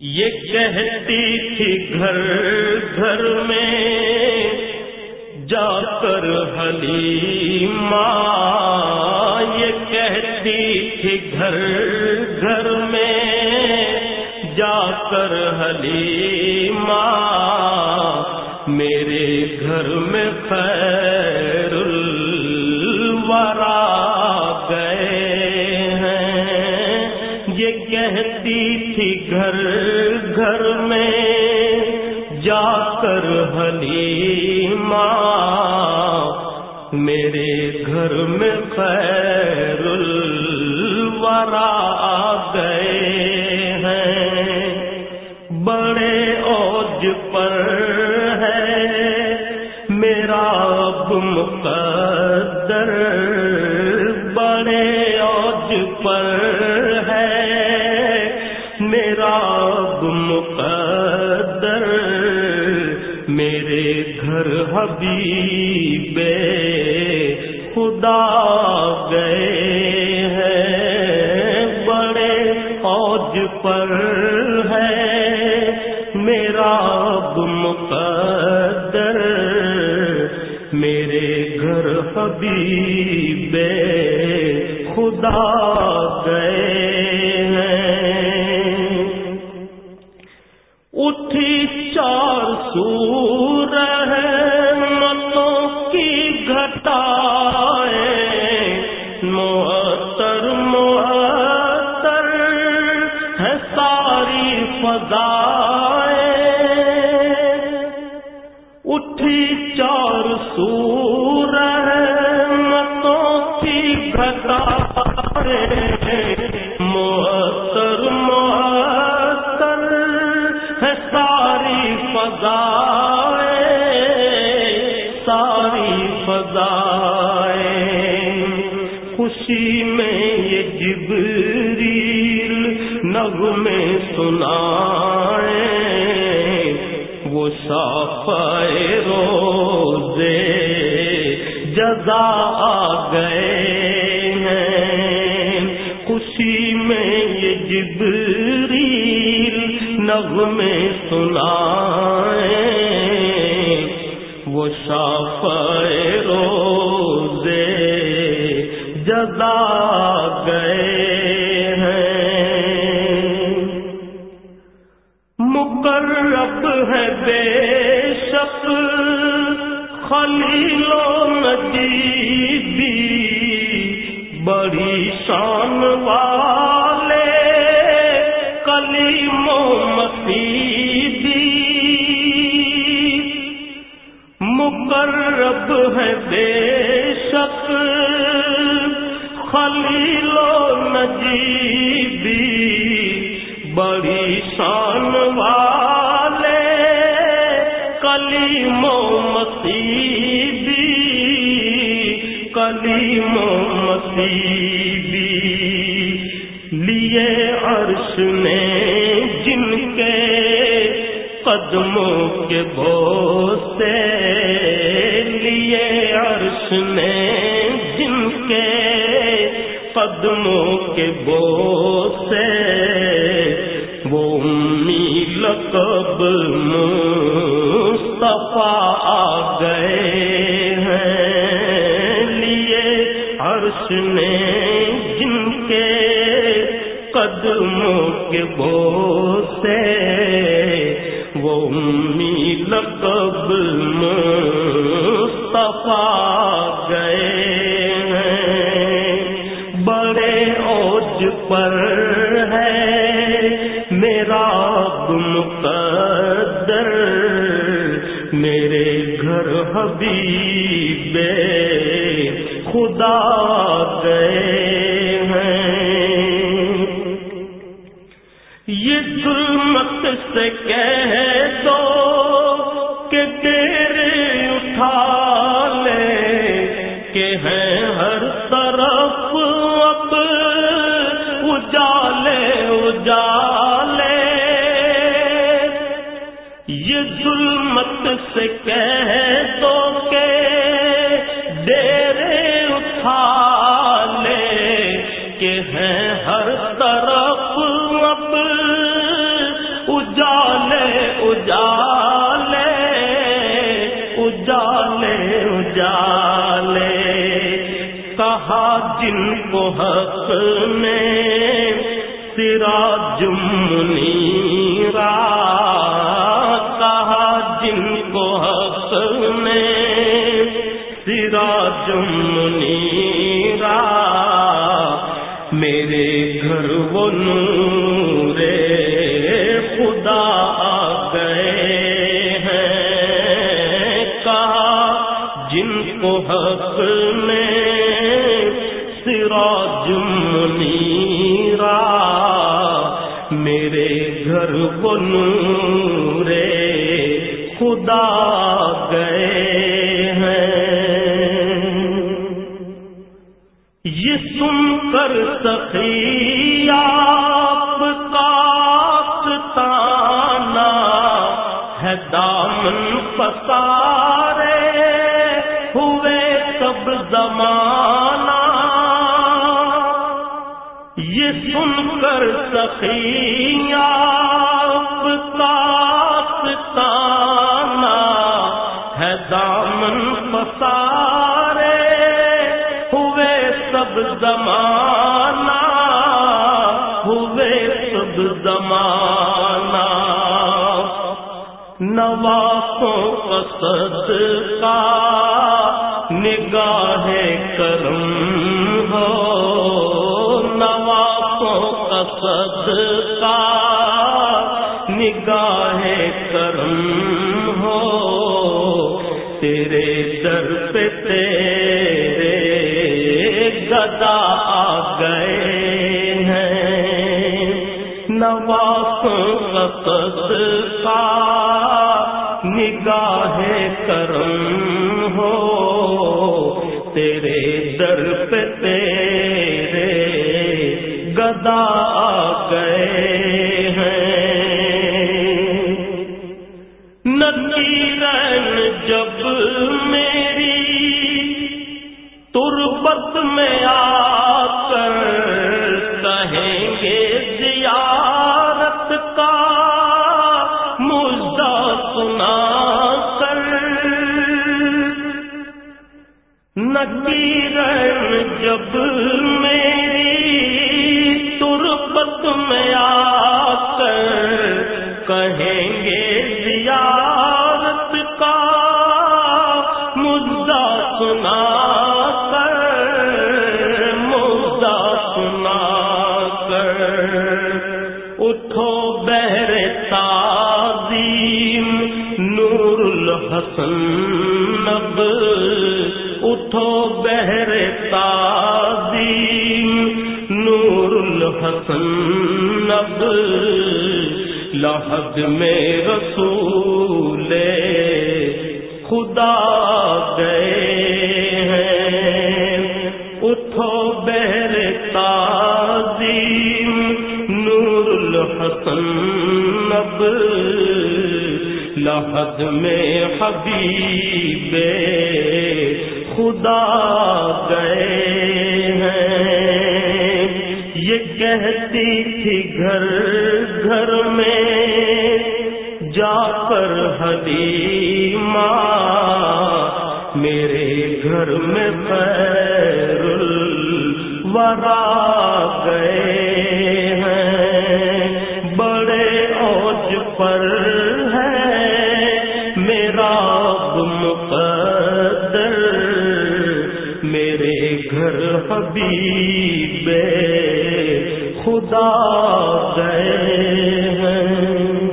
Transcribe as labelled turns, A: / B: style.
A: یہ کہتی تھی گھر گھر میں جا کر حلی ماں یہ کہتی تھی گھر گھر میں جا کر حلی ماں میرے گھر میں خیر کر حلیمہ، میرے گھر میں خیر الورا گئے ہیں۔ بڑے اوج پر ہے میرا اب مقدر حبیب خدا گئے ہیں، بڑے اوج پر ہے۔ میرا اب مقدر، میرے گھر حبیب خدا گئے ساری فضائے۔ اٹھی چار سور متوں کی گھٹائے محتر محتر ہے ساری فضائے۔ ساری فضائے۔ خوشی میں یہ جبریل نغمے سنائے، وہ صافائے روزے، جزا آ گئے ہیں۔ خوشی میں یہ جبریل نغمے سنائے، وہ صافائے روزے، جزا گئے بڑی شان والے کلیم و مسیبی مقرب ہے بے شک خلیل و نجیبی۔ بڑی شان والے کلیم و مسیبی کلیم و مسیبی لیے عرش نے جن کے قدموں کے بوسے لیے عرش نے جن کے قدموں کے بوسے وہ امی لقب مصطفیٰ آ گئے۔ عرش نے جن کے قدموں کے بوسے وہ امی لقب مصطفیٰ گئے ہیں۔ بڑے اوج پر ہے میرا مقدر، میرے گھر حبیب خدا گئے ہیں۔ یہ ظلمت سے کہہ دو کہ تیرے اٹھا لے کہ ہیں ہر طرف اب اجالے اجالے۔ یہ ظلمت سے کہہ اجالے اجالے اجالے۔ کہا جن کو حق میں سرا جمنی را۔ کہا جن کو حق میں سرا جمنی را۔ میرے گھر وہ نور کو حق میں سراج منیرا میرے گھر وہ نور خدا گئے ہیں۔ یہ سن کر سخی آپ کا تانا ہے دامن پسارے یہ سن کر سخی آپ کا تانا ہے دامن پسارے، ہوئے سب زمانہ، ہوئے سب زمانہ۔ نواسوں کا نگاہ کرم ہو۔ کا نگاہ کرم ہو، تیرے در پہ تیرے گدا آ گئے ہیں۔ نواسوں کا نگاہ کرم ہو، تیرے در پہ تیرے گدا گئے ہیں۔ نکیرن جب میری تربت میں آ کر کہیں گے زیارت کا مجدہ سنا کر۔ نکیرن جب میری تربت آ کر کہیں گے زیارت کا مدعا سنا کر، مدعا سنا کر۔ اٹھو بہر تعظیم، نور الحسن نب لحد میں رسول خدا گئے ہیں۔ اٹھو بہر تعظیم، نور الحسن نب، لحد میں حبیب خدا گئے ہیں۔ یہ کہتی تھی گھر گھر میں جا کر حلیمہ میرے گھر میں خیر الورا۔ میرے گھر حبیب خدا گئے ہیں۔